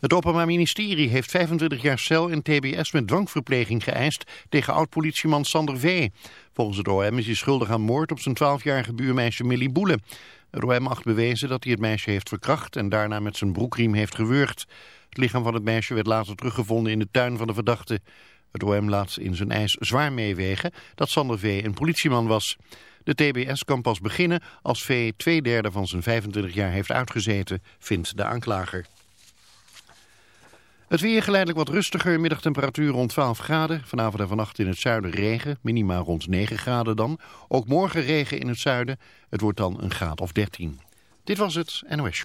Het Openbaar Ministerie heeft 25 jaar cel in TBS met dwangverpleging geëist tegen oud-politieman Sander V. Volgens het OM is hij schuldig aan moord op zijn 12-jarige buurmeisje Millie Boele. Het OM acht bewezen dat hij het meisje heeft verkracht en daarna met zijn broekriem heeft gewurgd. Het lichaam van het meisje werd later teruggevonden in de tuin van de verdachte. Het OM laat in zijn eis zwaar meewegen dat Sander V. een politieman was. De TBS kan pas beginnen als V. twee derde van zijn 25 jaar heeft uitgezeten, vindt de aanklager. Het weer geleidelijk wat rustiger, middagtemperatuur rond 12 graden. Vanavond en vannacht in het zuiden regen, minima rond 9 graden dan. Ook morgen regen in het zuiden, het wordt dan een graad of 13. Dit was het NOS.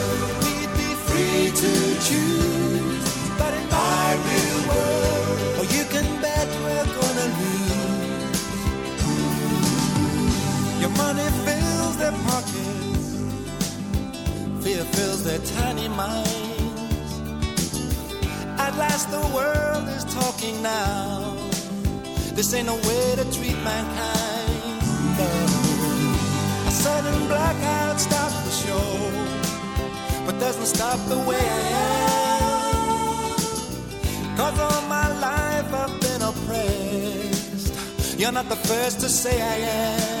Sudden blackout stops the show, but doesn't stop the way I am. Cause all my life I've been oppressed. You're not the first to say I am.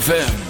ZFM.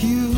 You.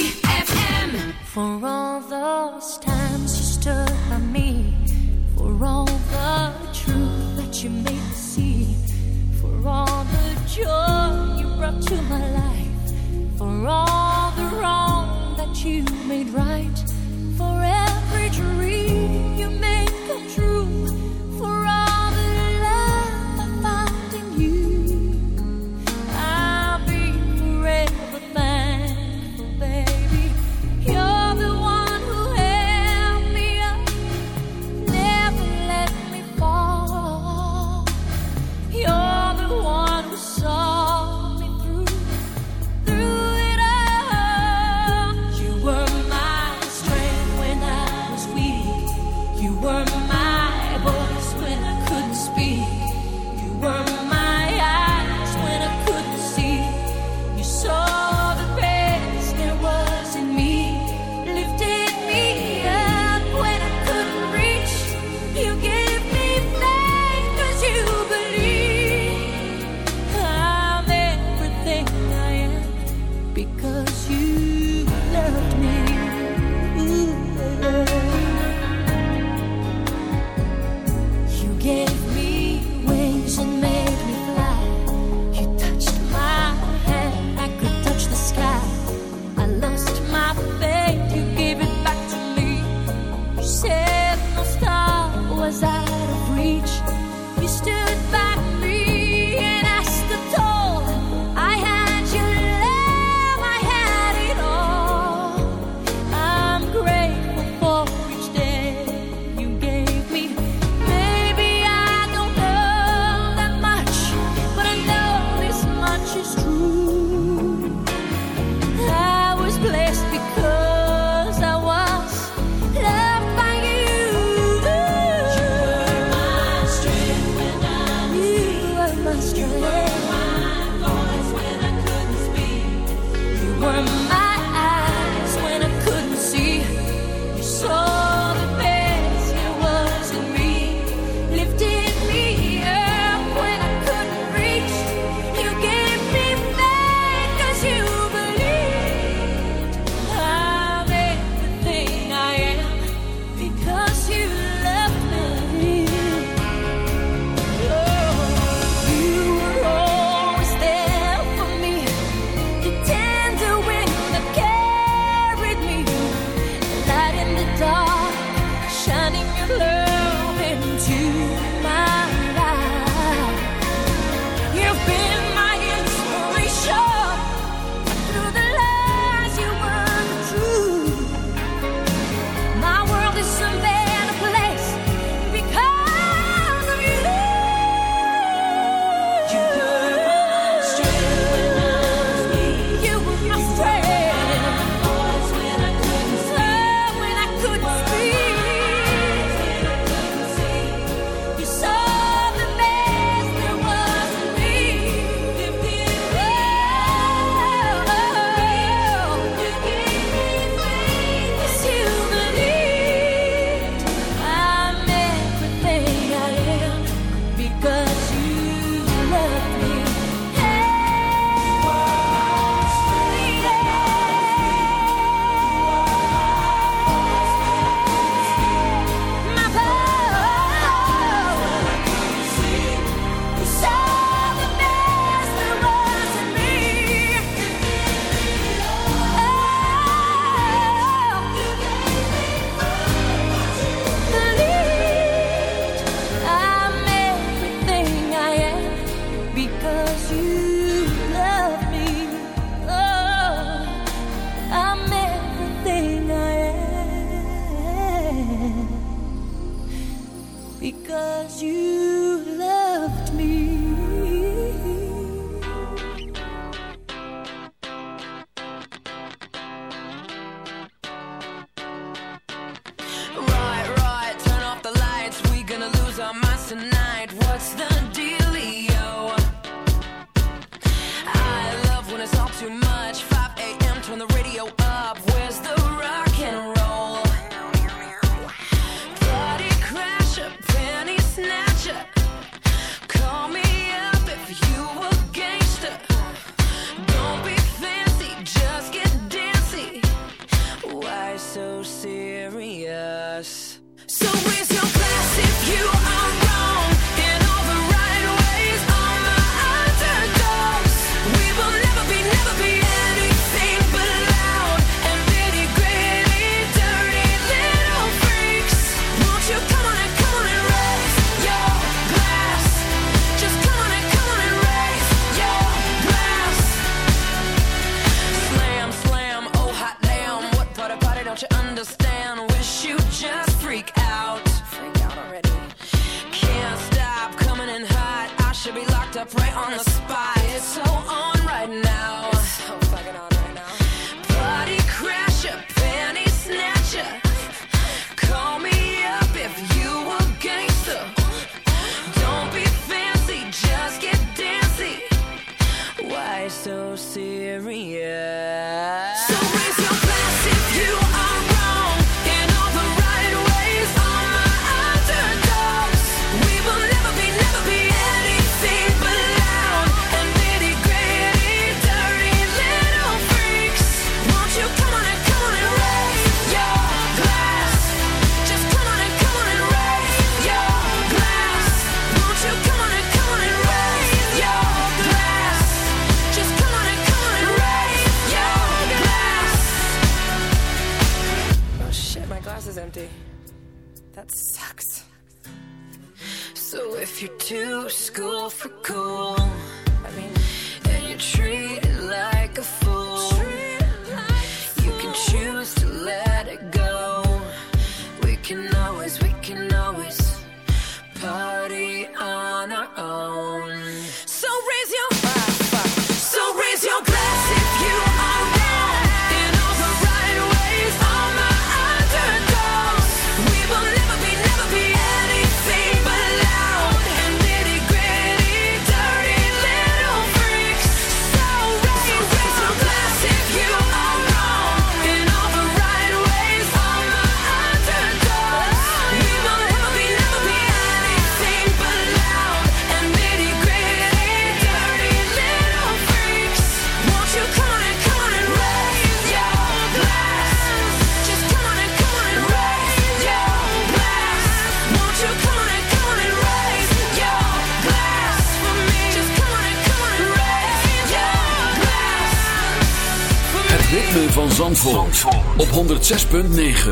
Op 106.9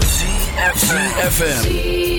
ZFM.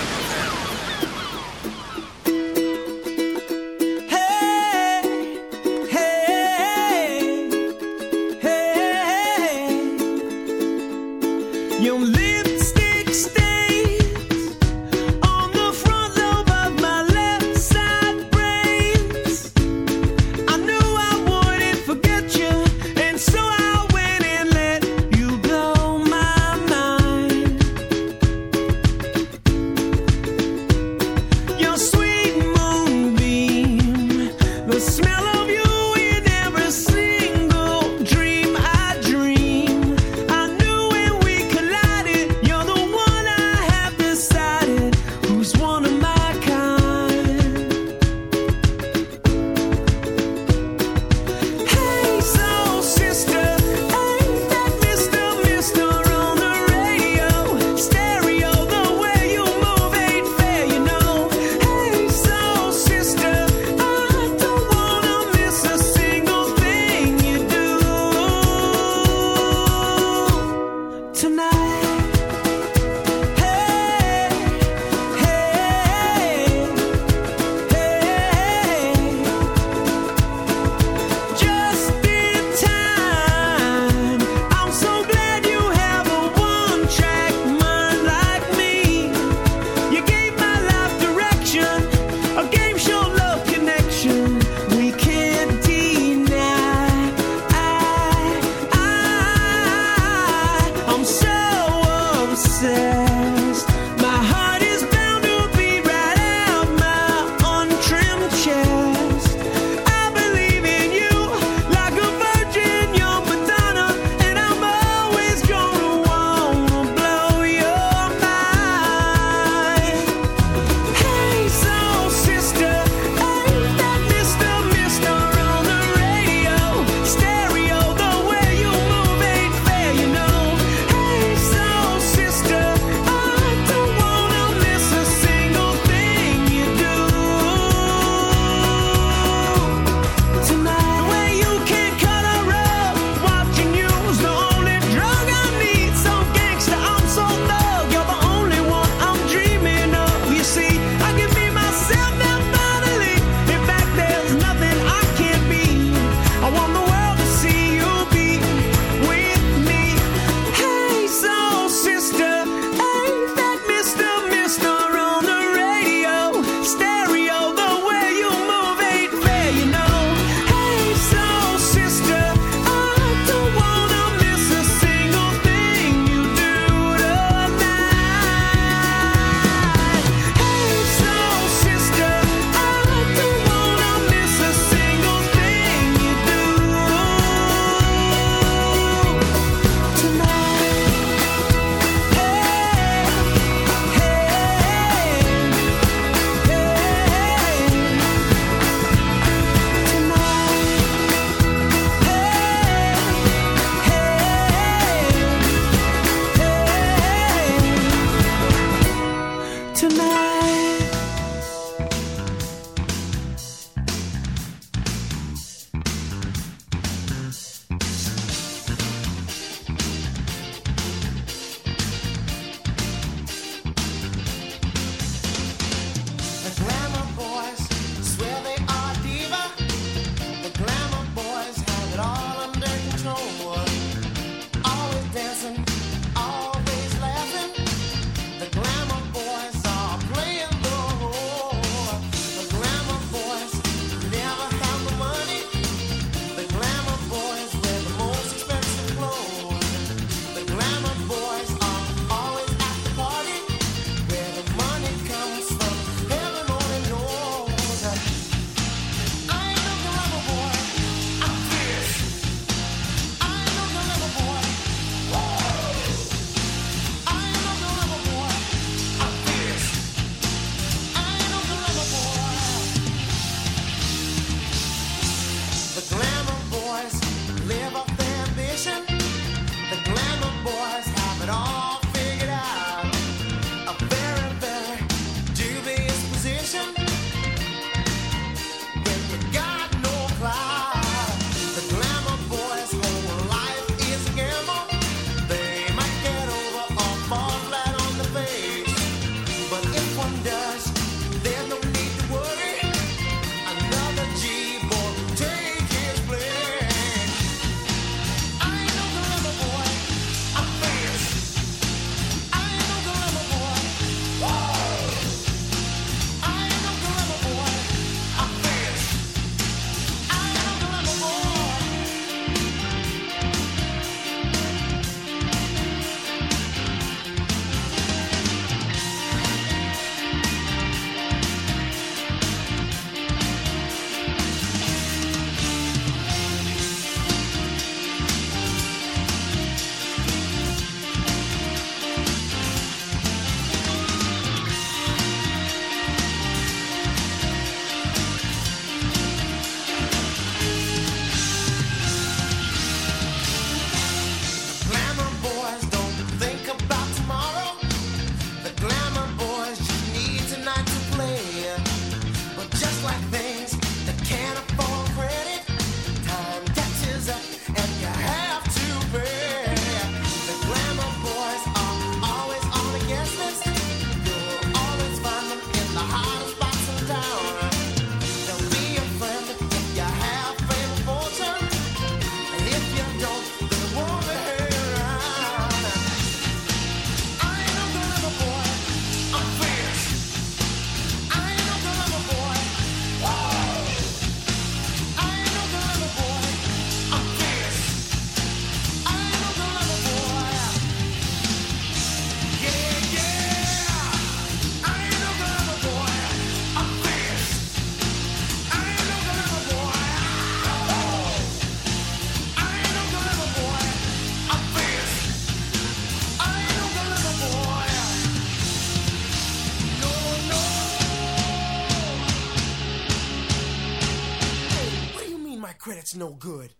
no good.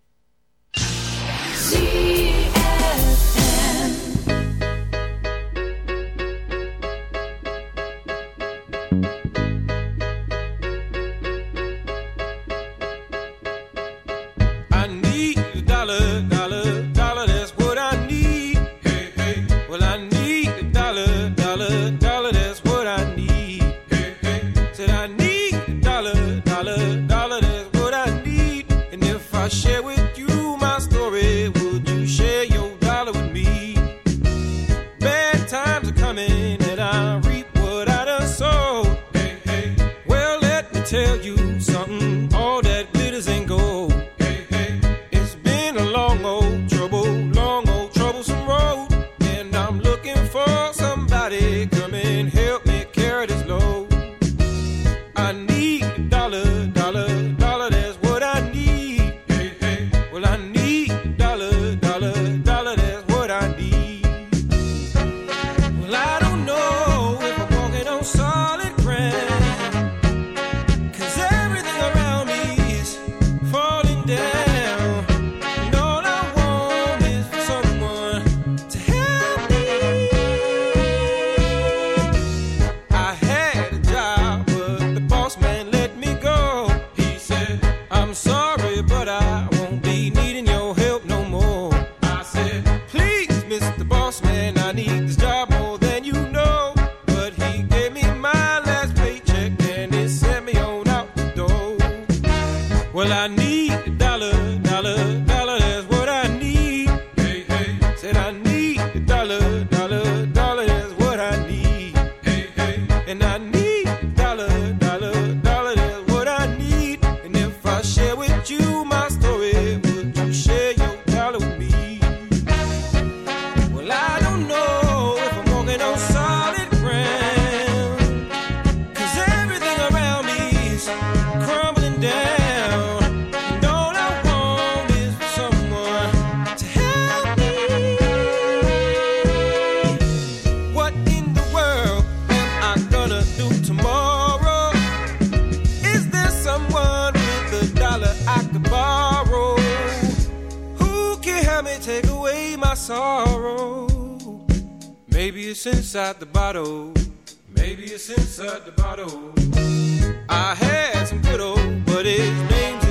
I may take away my sorrow. Maybe it's inside the bottle. Maybe it's inside the bottle. I had some good old buddies, names.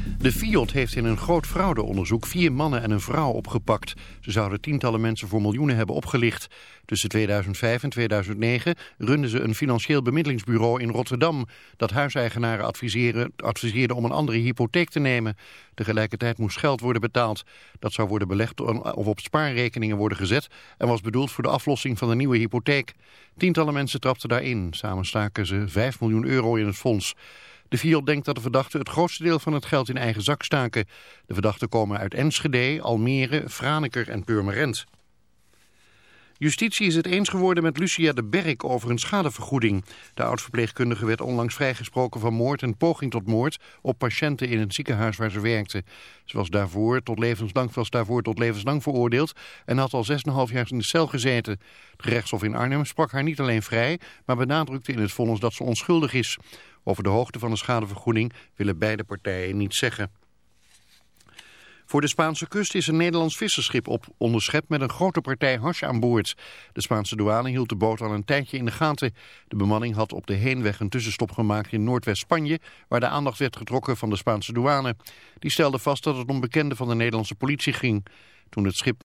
De FIOD heeft in een groot fraudeonderzoek vier mannen en een vrouw opgepakt. Ze zouden tientallen mensen voor miljoenen hebben opgelicht. Tussen 2005 en 2009 runden ze een financieel bemiddelingsbureau in Rotterdam... dat huiseigenaren adviseerde om een andere hypotheek te nemen. Tegelijkertijd moest geld worden betaald. Dat zou worden belegd of op spaarrekeningen worden gezet... en was bedoeld voor de aflossing van de nieuwe hypotheek. Tientallen mensen trapten daarin. Samen staken ze 5 miljoen euro in het fonds. De FIOD denkt dat de verdachten het grootste deel van het geld in eigen zak staken. De verdachten komen uit Enschede, Almere, Franeker en Purmerend. Justitie is het eens geworden met Lucia de Berk over een schadevergoeding. De oud-verpleegkundige werd onlangs vrijgesproken van moord en poging tot moord op patiënten in het ziekenhuis waar ze werkte. Ze was daarvoor tot levenslang, was daarvoor tot levenslang veroordeeld en had al 6,5 jaar in de cel gezeten. Het gerechtshof in Arnhem sprak haar niet alleen vrij, maar benadrukte in het vonnis dat ze onschuldig is. Over de hoogte van de schadevergoeding willen beide partijen niets zeggen. Voor de Spaanse kust is een Nederlands visserschip op onderschept met een grote partij hash aan boord. De Spaanse douane hield de boot al een tijdje in de gaten. De bemanning had op de heenweg een tussenstop gemaakt in Noordwest-Spanje, waar de aandacht werd getrokken van de Spaanse douane. Die stelde vast dat het om bekenden van de Nederlandse politie ging. Toen het schip